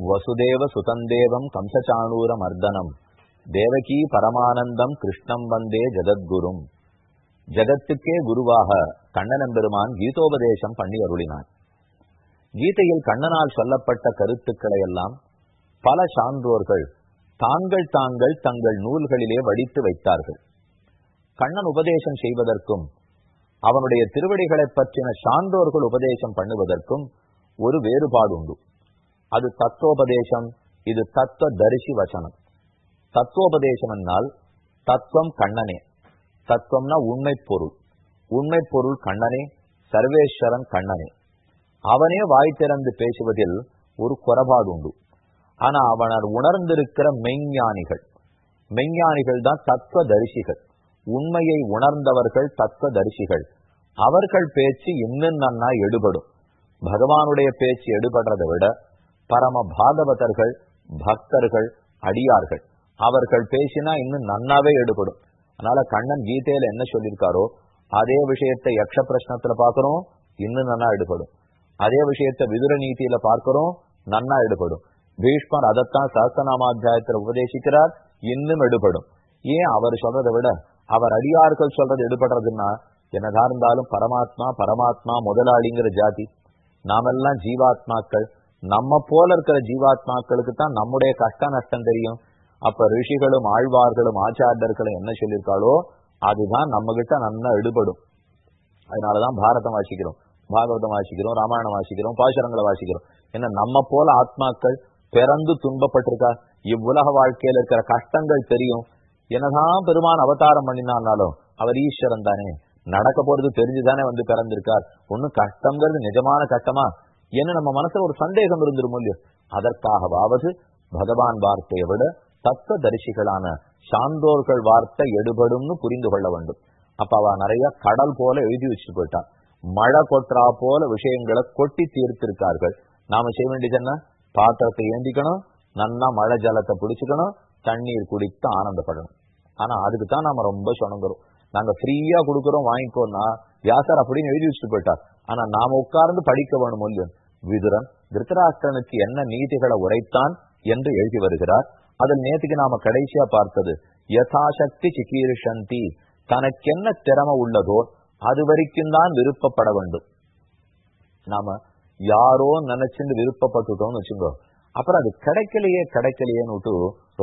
வசுதேவ சுதந்தேவம் கம்சச்சாணூர மர்தனம் தேவகி பரமானந்தம் கிருஷ்ணம் வந்தே ஜெகத்குரும் ஜெகத்துக்கே குருவாக கண்ணனம் பெருமான் கீதோபதேசம் பண்ணி அருளினான் கீதையில் கண்ணனால் சொல்லப்பட்ட கருத்துக்களை எல்லாம் பல சான்றோர்கள் தாங்கள் தாங்கள் தங்கள் நூல்களிலே வடித்து வைத்தார்கள். கண்ணன் உபதேசம் செய்வதற்கும் அவனுடைய திருவடிகளை பற்றின சான்றோர்கள் உபதேசம் பண்ணுவதற்கும் ஒரு வேறுபாடு உண்டு அது தத்துவோபதேசம். இது தத்துவ தரிசி வசனம். தத்துவோபதேசம் என்னால் தத்துவம் கண்ணனே. தத்துவம்னா உண்மை பொருள். உண்மை பொருள் கண்ணனே சர்வேஸ்வரன் கண்ணனே. அவனே வாய் திறந்து பேசுவதில் ஒரு குறைபாடு உண்டு. ஆனா அவனர் உணர்ந்திருக்கிற மெய்ஞானிகள். மெய்ஞானிகள் தான் தத்துவ தரிசிகள் உண்மையை உணர்ந்தவர்கள் தத்துவ தரிசிகள் அவர்கள் பேச்சு இன்னும் நன்னா எடுபடும். பகவானுடைய பேச்சு எடுபடுறதை விட பரம பாகவதர்கள் பக்தர்கள் அடியார்கள். அவர்கள் பேசினா இன்னும் நன்னாவே எடுபடும். அதனால கண்ணன் கீதையில என்ன சொல்லியிருக்காரோ அதே விஷயத்தை யக்ஷ பிரச்சனத்துல பாக்குறோம் இன்னும் நன்னா எடுபடும். அதே விஷயத்தை விதுர நீதியில பார்க்கிறோம் நன்னா எடுபடும். பீஷ்மர் அதைத்தான் சஹசநாமாத்தியாயத்துல உபதேசிக்கிறார் இன்னும் எடுபடும். ஏன் அவர் சொல்றதை விட அவர் அடியார்கள் சொல்றது எடுபடுறதுன்னா என்னதா இருந்தாலும் பரமாத்மா பரமாத்மா முதலாளிங்கிற ஜாதி. நாமெல்லாம் ஜீவாத்மாக்கள் நம்ம போல இருக்கிற ஜீவாத்மாக்களுக்கு தான் நம்முடைய கஷ்ட நஷ்டம் தெரியும். அப்ப ரிஷிகளும் ஆழ்வார்களும் ஆச்சாரியர்களும் என்ன சொல்லியிருக்காளோ அதுதான் நம்ம கிட்ட நல்லா எடுபடும். அதனாலதான் பாரதம் வாசிக்கிறோம். பாகவதம் வாசிக்கிறோம் ராமாயணம் வாசிக்கிறோம் பாசுரங்களை வாசிக்கிறோம். என்ன நம்ம போல ஆத்மாக்கள் பிறந்து துன்பப்பட்டிருக்கா? இவ்வுலக வாழ்க்கையில இருக்கிற கஷ்டங்கள் தெரியும். என்னதான் பெருமான் அவதாரம் பண்ணினாலும் அவர் ஈஸ்வரன் தானே. நடக்க போறது தெரிஞ்சுதானே வந்து பிறந்திருக்கார். ஒன்னும் கஷ்டங்கிறது நிஜமான கஷ்டமா? என்ன நம்ம மனசுல ஒரு சந்தேகம் இருந்துரும் இல்லையோ? அதற்காகவாவது பகவான் வார்த்தையை விட தத்துவ தரிசிகளான சாந்தோர்கள் வார்த்தை எடுபடும்னு புரிந்து கொள்ள வேண்டும். அப்ப அவ நிறைய கடல் போல எழுதி வச்சுட்டு போயிட்டான் மழை கொட்டுறா போல விஷயங்களை கொட்டி தீர்த்திருக்கார்கள். நாம செய்ய வேண்டியது என்ன? பாத்திரத்தை ஏந்திக்கணும் நன்னா மழை ஜலத்தை பிடிச்சுக்கணும் தண்ணீர் குடித்து ஆனந்தப்படணும். ஆனா அதுக்கு தான் நாம ரொம்ப சுணங்குறோம். நாங்க ஃப்ரீயா கொடுக்குறோம் வாங்கிக்கோன்னா வியாசர் அப்படின்னு எழுதி வச்சுட்டு போயிட்டார். ஆனா நாம உட்கார்ந்து படிக்க வேணும் இல்லையோ? விதுரன் திருத்தராஷ்டிரனுக்கு என்ன நீதிகளை உரைத்தான் என்று எழுதி வருகிறார். அதில் நேற்றுக்கு நாம கடைசியா பார்த்தது யதாசக்தி சிகீர்ஷந்தி தனக்கு என்ன திறமை உள்ளதோ அது வரைக்கும் தான் விருப்பப்பட வேண்டும். நாம யாரோ நினைச்சுட்டு விருப்பப்பட்டுட்டோம்னு வச்சுக்கோ. அப்புறம் அது கிடைக்கலையே கிடைக்கலையேன்னு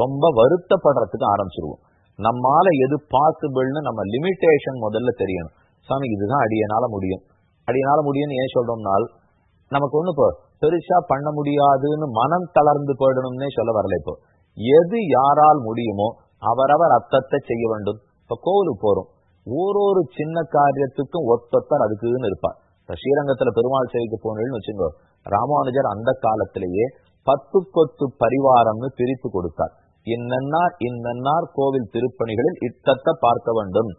ரொம்ப வருத்தப்படுறதுக்கு ஆரம்பிச்சிருவோம். நம்மால எது பாசிபிள்னு நம்ம லிமிட்டேஷன் முதல்ல தெரியணும். சாமி இதுதான் அடியனால முடியும். அடியனால முடியும்னு ஏன் சொல்றோம்னால் நமக்கு ஒண்ணு இப்போ பெருசா பண்ண முடியாதுன்னு மனம் தளர்ந்து போயிடணும்னே சொல்ல வரல இப்போ. எது யாரால் முடியுமோ அவரவர் அத்தத்தை செய்ய வேண்டும். இப்ப கோவிலுக்கு போறோம். ஒரு சின்ன காரியத்துக்கும் ஒத்தொத்தர் அதுக்குன்னு இருப்பார். இப்ப ஸ்ரீரங்கத்துல பெருமாள் சேவைக்கு போனேன்னு வச்சுக்கோ ராமானுஜர் அந்த காலத்திலேயே பத்து கொத்து பரிவாரம்னு பிரித்து கொடுத்தார். இன்னன்னார் இன்னன்னார் கோவில் திருப்பணிகளில் இத்தத்தை பார்க்க வேண்டும்.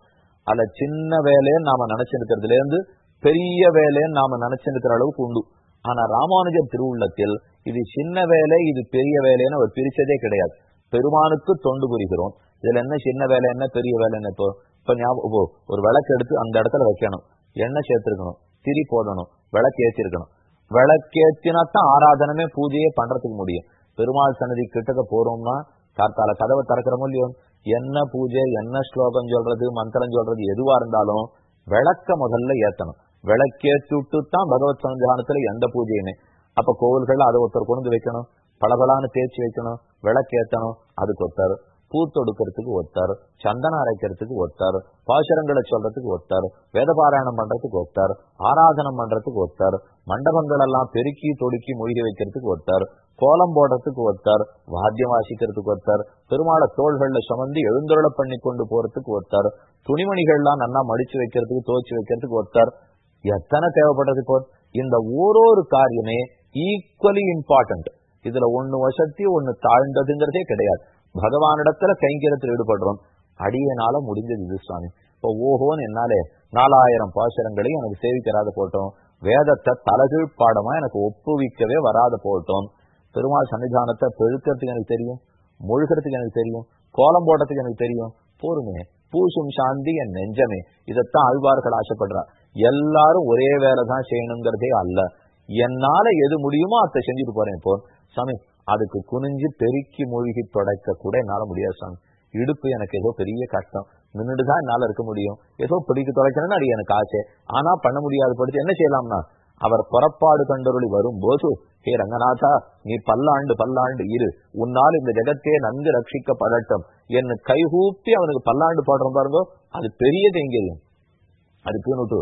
அதுல சின்ன வேலையை நாம நினைச்சிருக்கிறதுல இருந்து பெரிய வேலையை நாம நினைச்சிருக்கிற அளவுக்கு உண்டு. ஆனா ராமானுஜர் திருவுள்ளத்தில் இது சின்ன வேலை இது பெரிய வேலைன்னு அவர் பிரிச்சதே கிடையாது. பெருமானுக்கு தொண்டு புரிகிறோம். இதுல என்ன சின்ன வேலை என்ன பெரிய வேலை என்ன இப்போ இப்ப ஞாபகம் ஒரு விளக்கு எடுத்து அந்த இடத்துல வைக்கணும். எண்ணெய் சேர்த்திருக்கணும் திரி போடணும் விளக்கு ஏற்றிருக்கணும் விளக்கேத்தினாத்தான் ஆராதனமே பூஜையே பண்றதுக்கு முடியும். பெருமாள் சன்னதி கிட்டக்க போறோம்னா கார்த்தால கதவை திறக்கிறோமோ இல்லையோ என்ன பூஜை என்ன ஸ்லோகம் சொல்றது மந்திரம் சொல்றது எதுவா இருந்தாலும் விளக்க முதல்ல ஏத்தணும். விளக்கேற்றி விட்டு தான் பகவத் சன்னிதானத்துல எந்த பூஜையுமே. அப்ப கோவில்கள்ல அதை ஒருத்தர் கொண்டு வைக்கணும். பளபளான்னு தேய்ச்சி வைக்கணும். விளக்கேற்றணும் அதுக்கு ஒருத்தர். பூ தொடுக்கிறதுக்கு ஒருத்தர். சந்தனம் அரைக்கிறதுக்கு ஒருத்தர். பாசுரங்களை சொல்றதுக்கு ஒருத்தர். வேதபாராயணம் பண்றதுக்கு ஒருத்தர். ஆராதனம் பண்றதுக்கு ஒருத்தர். மண்டபங்கள் எல்லாம் பெருக்கி தொடுக்கி மூழ்கி வைக்கிறதுக்கு ஒருத்தர். கோலம் போடுறதுக்கு ஒருத்தர். வாத்தியம் வாசிக்கிறதுக்கு ஒருத்தர். பெருமாள தோள்கள்ல சுமந்து எழுந்தருள பண்ணி கொண்டு போறதுக்கு ஒருத்தர். துணிமணிகள்லாம் நல்லா மடிச்சு வைக்கிறதுக்கு துவச்சு வைக்கிறதுக்கு ஒருத்தர். எத்தனை தேவைப்படுறது இப்போ? இந்த ஓரொரு காரியமே ஈக்குவலி இம்பார்ட்டன்ட் இதுல ஒண்ணு வசத்தி ஒண்ணு தாழ்ந்ததுங்கிறதே கிடையாது. பகவானிடத்துல கைங்கரத்தில் ஈடுபடுறோம். அடியனால முடிஞ்சது இது சுவாமி. இப்போ ஓஹோன்னு என்னாலே நாலாயிரம் பாசுரங்களையும் எனக்கு சேவிக்கிறாத போட்டோம். வேதத்தை தலகீழ் பாடமா எனக்கு ஒப்புவிக்கவே வராத போட்டோம். பெருமாள் சன்னிதானத்தை பெருக்கிறதுக்கு எனக்கு தெரியும். முழுகிறதுக்கு எனக்கு தெரியும். கோலம் போடுறதுக்கு எனக்கு தெரியும். போருமே பூசும் சாந்தி என் நெஞ்சமே. இதைத்தான் ஆழ்வார்கள் ஆசைப்படுறார். எல்லாரும் ஒரே வேலை தான் செய்யணுங்கிறதே அல்ல. என்னால எது முடியுமோ அதை செஞ்சுட்டு போறேன் இப்போ. சாமி அதுக்கு குனிஞ்சு பெருக்கி மூழ்கி தொடக்க கூட என்னால முடியாது சாமி. இடுப்பு எனக்கு ஏதோ பெரிய கஷ்டம். நின்றுட்டுதான் என்னால இருக்க முடியும். ஏதோ பிடிக்க தொலைக்கணும்னு அது எனக்கு ஆசை. ஆனா பண்ண முடியாது. படுத்து என்ன செய்யலாம்னா? அவர் புறப்பாடு கண்டருளி வரும்போது ஹே ரங்கநாதா நீ பல்லாண்டு பல்லாண்டு இரு. உன்னால் இந்த ஜெகத்தே நன்கு ரட்சிக்கப்படட்டும். என்னை கைகூப்பி அவனுக்கு பல்லாண்டு பாடுறோம் பாருங்க. அது பெரிய கைங்கரியம் அதுக்குன்னுட்டு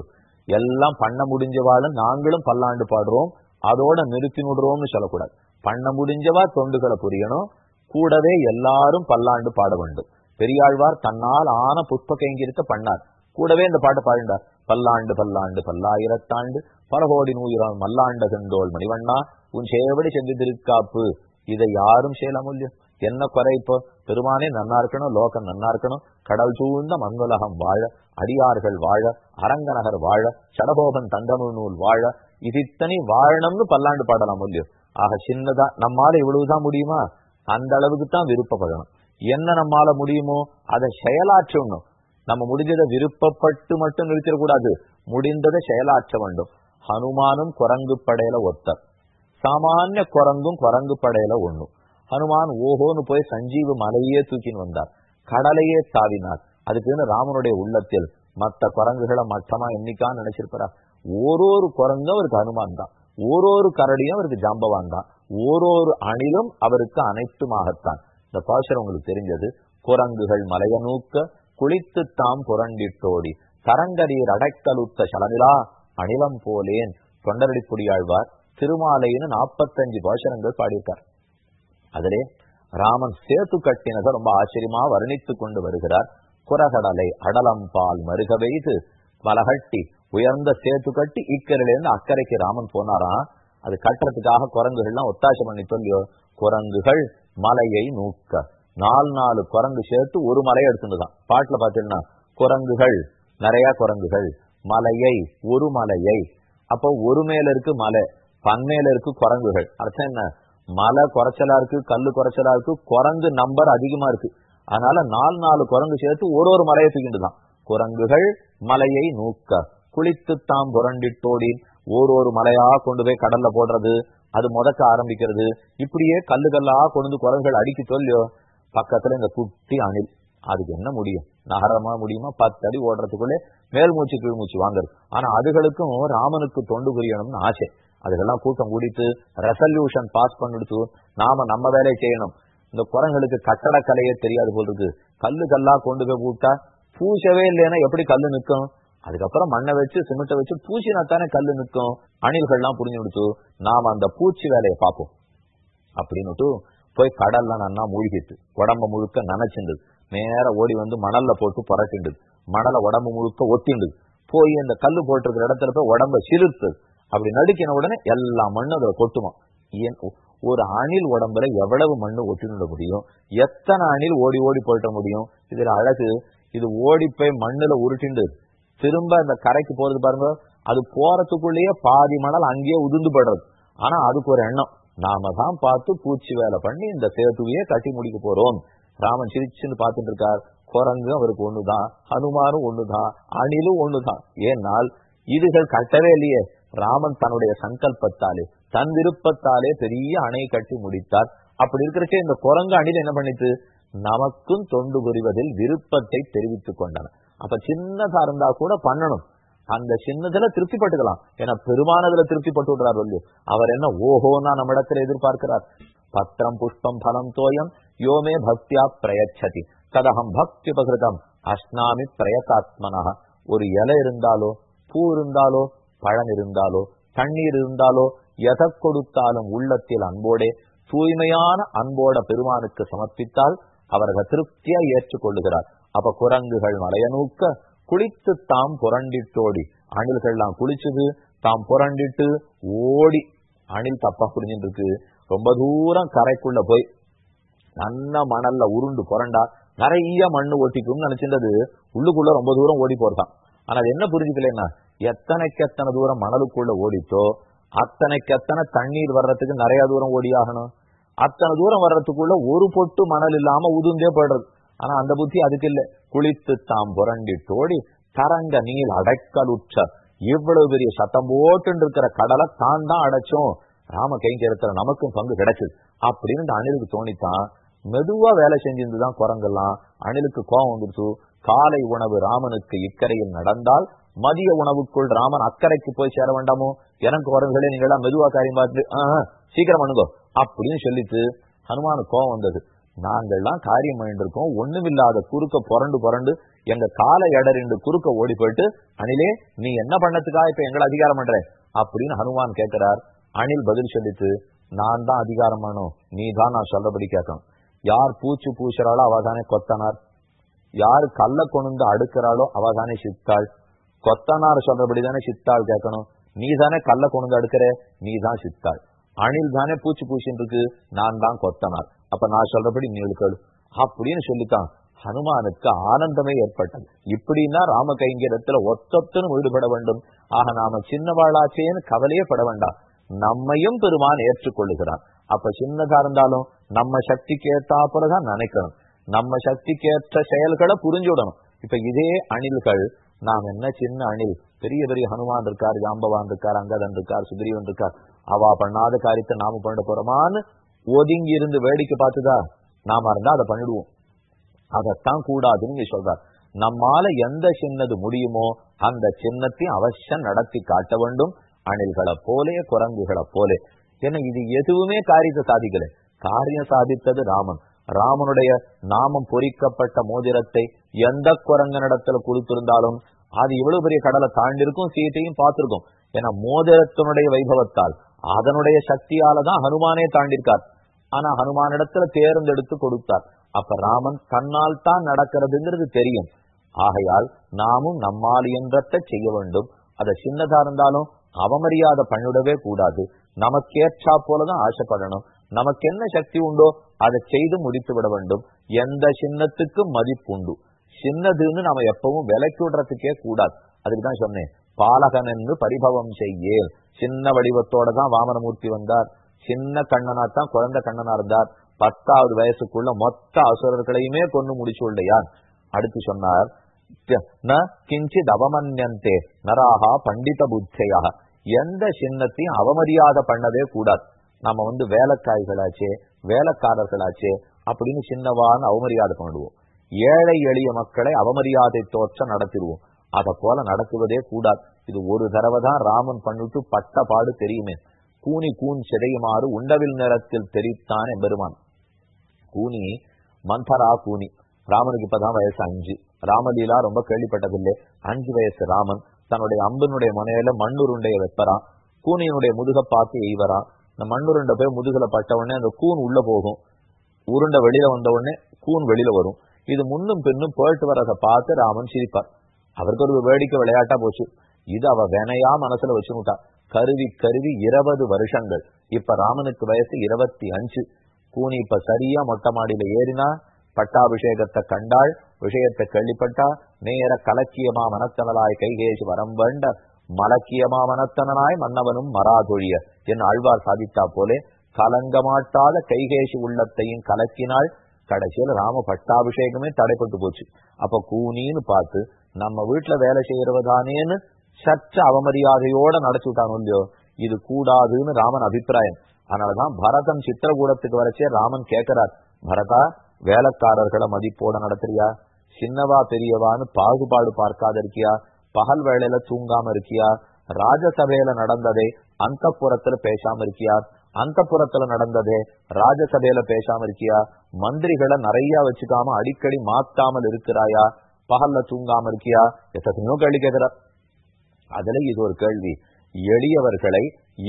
எல்லாம் பண்ண முடிஞ்சவாளும் நாங்களும் பல்லாண்டு பாடுறோம். அதோட நிறுத்தி விடுறோம்னு சொல்லக்கூடாது. பண்ண முடிஞ்சவா தொண்டுகளை புரியணும். கூடவே எல்லாரும் பல்லாண்டு பாட வேண்டும். பெரியாழ்வார் தன்னால் ஆன புஷ்ப கைங்கிருத்த பண்ணார். கூடவே இந்த பாட்டை பாடினார். பல்லாண்டு பல்லாண்டு பல்லாயிரத்தாண்டு பரகோடி நூயிரம் மல்லாண்ட செந்தோள் மணிவண்ணா உன் சேவடி சென்று திருக்காப்பு இதை யாரும் செய்யலாமல்லையோ என்ன குறை இப்போ பெருமானே நன்னா இருக்கணும் லோகம் நன்னா இருக்கணும் கடல் சூழ்ந்த மண்ணுலகம் வாழ அடியார்கள் வாழ அரங்கநகர் வாழ சடபோகன் தங்கநூல் நூல் வாழ இது இத்தனை வாழணும்னு பல்லாண்டு பாடலாம் இல்லையோ ஆக சின்னதா நம்மால இவ்வளவுதான் முடியுமா அந்த அளவுக்கு தான் விருப்பப்படணும் என்ன நம்மால முடியுமோ அதை செயலாற்றணும் நம்ம முடிஞ்சதை விருப்பப்பட்டு மட்டும் நிறுத்திடக்கூடாது முடிந்ததை செயலாற்ற வேண்டும் ஹனுமானும் குரங்கு படையில ஒத்தர் சாமானிய குரங்கும் குரங்கு படையில ஒண்ணும் ஹனுமான் ஓஹோன்னு போய் சஞ்சீவ மலையே தூக்கின்னு வந்தார். கடலையே தாவினார் அதுக்குன்னு ராமனுடைய உள்ளத்தில் மற்ற குரங்குகளை மட்டமா என்னைக்கான்னு நினைச்சிருப்பாரா? ஓரொரு குரங்கும் அவருக்கு ஹனுமான் தான். ஓரொரு கரடியும் அவருக்கு ஜாம்பவான் தான். ஓரொரு அணிலும் அவருக்கு அனைத்துமாகத்தான். இந்த பாசரம் உங்களுக்கு தெரிஞ்சது. குரங்குகள் மலையநூக்க குளித்து தாம் புரண்டிட்டோடி. தரங்கரீர் அடைத்தலுத்த சலமிலா அணிலம் போலேன். தொண்டரடி குடியாழ்வார் திருமாலைன்னு நாற்பத்தஞ்சு பாஷரங்கள் பாடியிருக்கார். அதிலே ராமன் சேத்து கட்டினதை ரொம்ப ஆச்சரியமா வர்ணித்து கொண்டு வருகிறார். குரகடலை அடலம்பால் மருக வைத்து மலகட்டி உயர்ந்த சேத்து கட்டி இக்கரையிலிருந்து அக்கறைக்கு ராமன் போனாராம். அது கட்டுறதுக்காக குரங்குகள்லாம் ஒத்தாசை பண்ணி சொல்லியோ குரங்குகள் மலையை நூக்க. நாலு நாலு குரங்கு சேர்த்து ஒரு மலையை எடுத்துட்டுதான் பாட்டுல பாத்தீங்கன்னா குரங்குகள் நிறைய குரங்குகள் மலையை ஒரு மலையை. அப்போ ஒரு மேல இருக்கு மலை பன்மேல இருக்கு குரங்குகள். அர்த்தம் என்ன? மலை குறைச்சலா இருக்கு கல்லு குறைச்சலா இருக்கு குரங்கு நம்பர் அதிகமா இருக்கு. அதனால நாலு நாலு குரங்கு சேர்த்து ஒரு ஒரு மலையை தூக்கிட்டு தான். குரங்குகள் மலையை நூக்க குளித்து தாம் புரண்டிட்டோடி ஒரு ஒரு மலையா கொண்டு போய் கடல்ல போடுறது அது முதக்க ஆரம்பிக்கிறது. இப்படியே கல்லு கல்லா கொண்டு குரங்குகள் அடிக்க சொல்லியோ பக்கத்துல இந்த குட்டி அணில் அதுக்கு என்ன முடியும்? நகரமா முடியுமா? பத்து அடி ஓடுறதுக்குள்ளே மேல் மூச்சு கீழ் மூச்சு வாங்குறது. ஆனா அதுகளுக்கும் ராமனுக்கு தொண்டு புரியணும்னு ஆசை. அதுக்கெல்லாம் கூட்டம் கூடிட்டு ரெசல்யூஷன் பாஸ் பண்ணிடுத்து நாம நம்ம வேலையை செய்யணும். இந்த குரங்களுக்கு கட்டடக்கலையே தெரியாது போல் இருக்கு. கல்லு கல்லா கொண்டு போய் கூட்டா பூசவே இல்லைன்னா எப்படி கல்லு நிற்கும்? அதுக்கப்புறம் மண்ணை வச்சு சிமெண்ட்டை வச்சு பூச்சினாத்தானே தானே கல்லு நிற்கும்? அணில்கள்லாம் புரிஞ்சு கொடுத்து நாம அந்த பூச்சி வேலையை பார்ப்போம். அப்படின்னுட்டு போய் கடல்ல நன்னா மூழ்கிட்டு உடம்ப முழுக்க நனைச்சிண்டது நேர ஓடி வந்து மணல்ல போட்டு புரட்டிண்டுது மணலை உடம்பு முழுக்க ஒத்திண்டுது போய் அந்த கல்லு போட்டிருக்கிற இடத்துல போய் உடம்ப சிறுத்து அப்படி நடுக்கின உடனே எல்லா மண்ணும் அதில் கொட்டுமா ஏன்? ஒரு அணில் உடம்புல எவ்வளவு மண்ணு ஒட்டிட முடியும்? எத்தனை அணில் ஓடி ஓடி போயிட்ட முடியும்? இதுல அழகு இது ஓடி போய் மண்ணுல உருட்டிண்டு திரும்ப அந்த கரைக்கு போறது பாருங்க அது போறதுக்குள்ளேயே பாதி மணல் அங்கேயே உதிர்ந்து படுறது ஆனா அதுக்கு ஒரு எண்ணம் நாம தான் பார்த்து பூச்சி வேலை பண்ணி இந்த சேத்துவையே கட்டி முடிக்க போறோம். ராமன் சிரிச்சுன்னு பார்த்துட்டு இருக்கார். குரங்கு அவருக்கு ஒண்ணுதான் ஹனுமானும் ஒண்ணுதான் அணிலும் ஒண்ணுதான். ஏனால் இதுகள் கட்டவே இல்லையே. ராமன் தன்னுடைய சங்கல்பத்தாலே தன் விருப்பத்தாலே பெரிய அணை கட்டி முடித்தார். அப்படி இருக்கிறச்சே இந்த குரங்கு அணில் என்ன பண்ணிட்டு நமக்கும் தொண்டு புரிவதில் விருப்பத்தை தெரிவித்துக் கொண்டன. அப்ப சின்னதா இருந்தா கூட பண்ணணும். அந்த சின்னதுல திருப்திப்பட்டுக்கலாம். ஏன்னா பெருமானதுல திருப்திப்பட்டு விடுறார் வல்லியோ அவர் என்ன ஓஹோன்னா நம்ம இடத்துல எதிர்பார்க்கிறார். பத்திரம் புஷ்பம் பலம் தோயம் யோமே பக்தியா பிரயச்சதி. கதகம் பக்தி உபகிருதம் அஸ்னாமி பிரயதாத்மனா ஒரு இலை இருந்தாலோ பூ இருந்தாலோ பழம் இருந்தாலோ தண்ணீர் இருந்தாலோ எதை கொடுத்தாலும் உள்ளத்தில் அன்போடே தூய்மையான அன்போட பெருமானுக்கு சமர்ப்பித்தால் அவர்கள் திருப்தியா ஏற்றுக்கொள்ளுகிறார். அப்ப குரங்குகள் மலைய நூக்க குளித்து தாம் புரண்டிட்டோடி. அணில்கள்லாம் குளிச்சது தாம் புரண்டிட்டு ஓடி. அணில் தப்பா புரிஞ்சுட்டு இருக்கு ரொம்ப தூரம் கரைக்குள்ள போய் நல்ல மணல்ல உருண்டு புரண்டா நிறைய மண்ணு ஒட்டிக்கும்னு நினைச்சிருந்தது உள்ளுக்குள்ள ரொம்ப தூரம் ஓடி போறதான் ஆனா அது என்ன புரிஞ்சுக்கலன்னா எத்தனைக்கு எத்தனை தூரம் மணலுக்குள்ள ஓடித்தோ அத்தனைக்கு எத்தனை தண்ணீர் வர்றதுக்கு நிறைய தூரம் ஓடி ஆகணும் அத்தனை தூரம் வர்றதுக்குள்ள ஒரு பொட்டு மணல் இல்லாம உதுந்தே போடுறது ஆனா அந்த புத்தி அதுக்கு இல்லை. குளித்து தாம் புரண்டிட்டோடி தரங்க நீர் அடைக்கலுற்ற இவ்வளவு பெரிய சத்தம் போட்டு இருக்கிற கடலை தான் தான் அடைச்சோம். ராம கைங்கரத்துல நமக்கும் பங்கு கிடைச்சது. அப்படின்னு இந்த அணிலுக்கு தோணித்தான். மெதுவா வேலை செஞ்சிருந்துதான் குரங்கெல்லாம். அணிலுக்கு கோபம் வந்துருச்சு. காலை உணவு ராமனுக்கு இக்கரையில் நடந்தால் மதிய உணவுக்குள் ராமன் அக்கறைக்கு போய் சேர வேண்டாமோ? எனக்கு குரங்குகளே நீங்க எல்லாம் மெதுவா காரியம் பார்த்து ஆஹ் சீக்கிரம் பண்ணுங்க அப்படின்னு சொல்லிட்டு ஹனுமானுக்கு கோபம் வந்தது. நாங்கள்லாம் காரியம் பண்ணிட்டு இருக்கோம் ஒண்ணுமில்லாத குறுக்க புரண்டு புரண்டு எங்க காலை எடறிண்டு குறுக்க ஓடி போயிட்டு அணிலே நீ என்ன பண்ணதுக்கா இப்ப எங்களை அதிகாரம் பண்ற? அப்படின்னு ஹனுமான் கேட்கிறார். அணில் பதில் சொல்லிட்டு நான் தான் அதிகாரம் பண்ணும் நீ தான் நான் சொல்றபடி கேட்கணும். யார் பூச்சி பூசுறாளோ அவதானே கொத்தனார். யாரு கல்ல கொண்டு அடுக்கிறாளோ அவதானே சித்தாள். கொத்தனார் சொல்றபடி தானே சித்தாள் கேட்கணும். நீ தானே கல்ல கொண்டு அடுக்கிற? நீ தான் சித்தாள். அணில் தானே பூச்சி பூச்சின்னு இருக்கு நான் தான் கொத்தனார். அப்ப நான் சொல்றபடி நீ இழுக்கல் அப்படின்னு சொல்லித்தான். ஹனுமானுக்கு ஆனந்தமே ஏற்பட்டது. இப்படின்னா ராம கைங்கரத்துல ஒத்தொத்தனும் ஈடுபட வேண்டும். ஆக நாம சின்னவாளாச்சேன்னு கவலையே பட வேண்டாம். நம்மையும் பெருமான் ஏற்றுக்கொள்ளுகிறார் அப்ப சின்னதா இருந்தாலும் நம்ம சக்திக்கு ஏத்தாப்புலதான் நினைக்கணும். நம்ம சக்திக்கு ஏற்ற செயல்களை புரிஞ்சுடணும். இப்ப இதே அணில்கள் நாம் என்ன சின்ன அணில் பெரிய பெரிய ஹனுமான் இருக்கார் ஜாம்பவான் இருக்கார் அங்கதன் இருக்கார் சுக்ரீவன் இருக்கார். அவா பண்ணாத காரியத்தை நாம பண்ண போறோமான்னு ஒதுங்கி இருந்து வேடிக்கை பார்த்துதா? நாம இருந்தா அதை பண்ணிடுவோம். அதைத்தான் கூடாதுன்னு சொல்றார். நம்மால எந்த சின்னது முடியுமோ அந்த சின்னத்தையும் அவசியம் நடத்தி காட்ட வேண்டும். அணில்களை போலே குரங்குகளை போலே. ஏன்னா இது எதுவுமே காரியத்தை சாதிக்கல. காரியம் சாதித்தது ராமன். ராமனுடைய நாமம் பொறிக்கப்பட்ட மோதிரத்தை எந்த குரங்கனிடத்துல கொடுத்திருந்தாலும் அது இவ்வளவு பெரிய கடலை தாண்டிருக்கும் சீட்டையும் பார்த்திருக்கும். ஏன்னா மோதிரத்தினுடைய வைபவத்தால் அதனுடைய சக்தியால தான் ஹனுமானே தாண்டிருக்கார். ஆனா ஹனுமானிடத்துல தேர்ந்தெடுத்து கொடுத்தார். அப்ப ராமன் தன்னால் தான் நடக்கிறதுங்கிறது தெரியும். ஆகையால் நாமும் நம்மால் இயன்றத்தை செய்ய வேண்டும். அதை சின்னதா இருந்தாலும் அவமரியாதை பண்ணிடவே கூடாது. நமக்கேற்றா போலதான் ஆசைப்படணும். நமக்கு என்ன சக்தி உண்டோ அதை செய்து முடித்து விட வேண்டும். எந்த சின்னத்துக்கும் மதிப்புண்டு சின்னதுன்னு நாம எப்பவும் விலைக்கு விடுறதுக்கே கூடாது. அதுக்குதான் சொன்னேன். பாலகன் என்று பரிபவம் செய்யேல். சின்ன வடிவத்தோட தான் வாமனமூர்த்தி வந்தார். சின்ன கண்ணனா தான் குழந்தை கண்ணனா இருந்தார். பத்தாவது வயசுக்குள்ள மொத்த அசுரர்களையுமே கொண்டு முடிச்சு உள்ளையார் அடுத்து சொன்னார் கிஞ்சித் அவமன்யந்தே நராகா பண்டித புத்தையாக. எந்த சின்னத்தையும் அவமரியாதை பண்ணவே கூடாது. நம்ம வந்து வேலைக்காய்களாச்சே வேலைக்காரர்களாச்சே அப்படின்னு சின்னவான்னு அவமரியாதை பண்ணிடுவோம். ஏழை எளிய மக்களை அவமரியாதை தோற்ற நடத்திடுவோம். அதை போல நடத்துவதே கூடாது. இது ஒரு தடவை தான் ராமன் பண்ணிட்டு பட்ட பாடு தெரியுமே. கூனி கூன் சிதையுமாறு உண்டவில் நிறத்தில் தெரித்தான் எம்பெருமான் கூனி மந்தரா கூனி. ராமனுக்கு இப்பதான் வயசு அஞ்சு. ராமலீலா ரொம்ப கேள்விப்பட்டதில்லை. அஞ்சு வயசு ராமன். தன்னுடைய அம்பனுடைய மனையில மண்ணுருண்டைய வைப்பறான் கூனியினுடைய முதுக பார்த்து எய்வரான் இந்த மண்ணுருண்டை போய் முதுகுல பட்ட உடனே அந்த கூன் உள்ள போகும். உருண்டை வெளியில வந்த உடனே கூன் வெளியில வரும். இது முன்னும் பின்னும் போயிட்டு வரதை பார்த்து ராமன் சிரிப்பார். அவருக்கு ஒரு வேடிக்கை விளையாட்டா போச்சு. இது அவ வினையா மனசுல வச்சுட்டா கருவி கருவி இருபது வருஷங்கள். இப்ப ராமனுக்கு வயசு இருபத்தி அஞ்சு. கூனி இப்ப சரியா மொட்டை மாடியில ஏறினா பட்டாபிஷேகத்தை கண்டாள் விஷயத்தை கேள்விப்பட்டா நேர கலக்கியமா மனத்தனலாய் கைகேசி வரம் வேண்ட மலக்கியமா மனத்தனனாய் மன்னவனும் மராதொழிய. என் ஆழ்வார் சாதித்தா போலே கலங்க மாட்டாத கைகேசி உள்ளத்தையும் கலக்கினாள் கடைசியில ராம பட்டாபிஷேகமே தடைப்பட்டு போச்சு. அப்ப கூனின்னு பார்த்து நம்ம வீட்டுல வேலை செய்யறவதானேன்னு சற்று அவமரியாதையோட நடத்தி விட்டானோ இல்லையோ இது கூடாதுன்னு ராமன் அபிப்பிராயம். அதனாலதான் பரதன் சித்திரகூடத்துக்கு வரைச்சே ராமன் கேட்கிறார் பரதா வேலைக்காரர்களை மதிப்போட நடத்துறியா? சின்னவா பெரியவான்னு பாகுபாடு பார்க்காத இருக்கியா பகல் வேளையில தூங்காம இருக்கியா? ராஜசபையில நடந்ததை அந்த புறத்துல பேசாம இருக்கியா? அந்த புறத்துல நடந்ததே ராஜசபையில பேசாம இருக்கியா? மந்திரிகளை நிறைய வச்சுக்காம அடிக்கடி மாத்தாமல் இருக்கிறாயா? பகல்ல தூங்காம இருக்கியா? எத்தனையோ கேள்வி கேட்கிற அதுல இது ஒரு கேள்வி. எளியவர்களை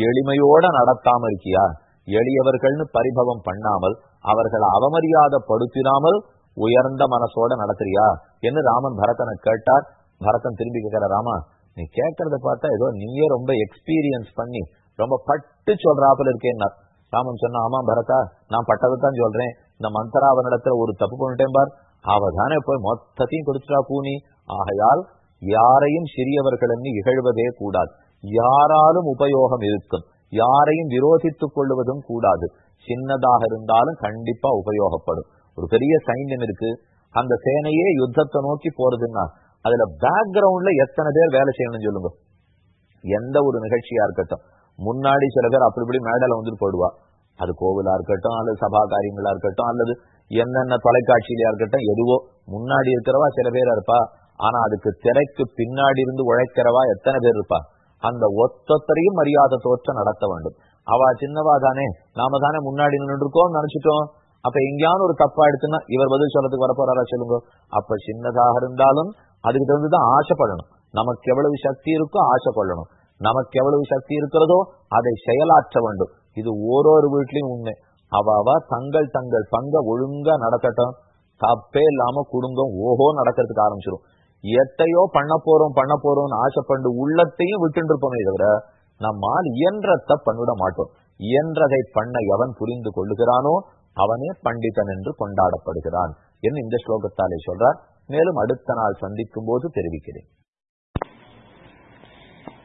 எளிமையோட நடத்தாம இருக்கியா? எளியவர்கள்னு பரிபவம் பண்ணாமல் அவர்களை அவமரியாதைப்படுத்தினாமல் உயர்ந்த மனசோட நடத்துறியா? என்று ராமன் பரதனை கேட்டார். பரதன் திரும்பி கேட்கிற ராமா நீ கேட்கறத பார்த்தா ஏதோ நீயே ரொம்ப எக்ஸ்பீரியன்ஸ் பண்ணி ரொம்ப பட்டு சொல்றாப்புல இருக்கேன்னார் ராமன் சொன்னா ஆமா பரதா நான் பட்டதைத்தான் சொல்றேன். இந்த மந்தராவனிடத்துல ஒரு தப்பு பண்ணிட்டேன் பார். அவ தானே போய் மொத்தத்தையும் கொடுத்துட்டா கூனி. ஆகையால் யாரையும் சிறியவர்கள் இகழ்வதே கூடாது. யாராலும் உபயோகம் இருக்கும் யாரையும் விரோதித்துக் கொள்வதும் கூடாது. சின்னதாக இருந்தாலும் கண்டிப்பா உபயோகப்படும். ஒரு பெரிய சைன்யம் இருக்கு. அந்த சேனையே யுத்தத்தை நோக்கி போறதுன்னா அதுல பேக்ரவுண்ட்ல எத்தனை பேர் வேலை செய்யணும்னு சொல்லுங்க. எந்த ஒரு நிகழ்ச்சியா இருக்கட்டும். முன்னாடி சில பேர் அப்படி இப்படி மேடல வந்துட்டு போடுவா அது கோவிலா இருக்கட்டும் அல்லது சபா காரியங்களா இருக்கட்டும் அல்லது என்னென்ன தொலைக்காட்சியிலயா இருக்கட்டும் எதுவோ. முன்னாடி இருக்கிறவா சில பேர் இருப்பா. ஆனா அதுக்கு திரைக்கு பின்னாடி இருந்து உழைக்கிறவா எத்தனை பேர் இருப்பா? அந்த ஒத்தொத்தரையும் மரியாதை தோற்ற நடத்த வேண்டும். அவ சின்னவா தானே. நாம தானே முன்னாடி நின்று இருக்கோம் நினைச்சிட்டோம். அப்ப எங்கேயாவது ஒரு தப்பா எடுத்துன்னா இவர் பதில் சொல்றதுக்கு வரப்போறாரா சொல்லுங்க. அப்ப சின்னதாக இருந்தாலும் அதுக்கு தகுந்துதான் ஆசைப்படணும். நமக்கு எவ்வளவு சக்தி இருக்கோ ஆசைப்படணும். நமக்கு எவ்வளவு சக்தி இருக்கிறதோ அதை செயலாற்ற வேண்டும். இது ஓரொரு வீட்லயும் உண்மை. அவ தங்கள் தங்கள் பங்க ஒழுங்கா நடக்கட்டும் தப்பே இல்லாம குடும்பம் ஓஹோ நடக்கிறதுக்கு ஆரம்பிச்சிடும் எத்தையோ பண்ண போறோம் பண்ண போறோம்னு ஆசைப்பண்டு உள்ளத்தையும் விட்டு இருப்போமே தவிர நம்மால் இயன்றத்தை பண்ணிட மாட்டோம். இயன்றதை பண்ண எவன் புரிந்து கொள்ளுகிறானோ அவனே பண்டிதன் என்று கொண்டாடப்படுகிறான் என்று இந்த ஸ்லோகத்தாலே சொல்றார். மேலும் அடுத்த நாள் சந்திக்கும் போது தெரிவிக்கிறேன்.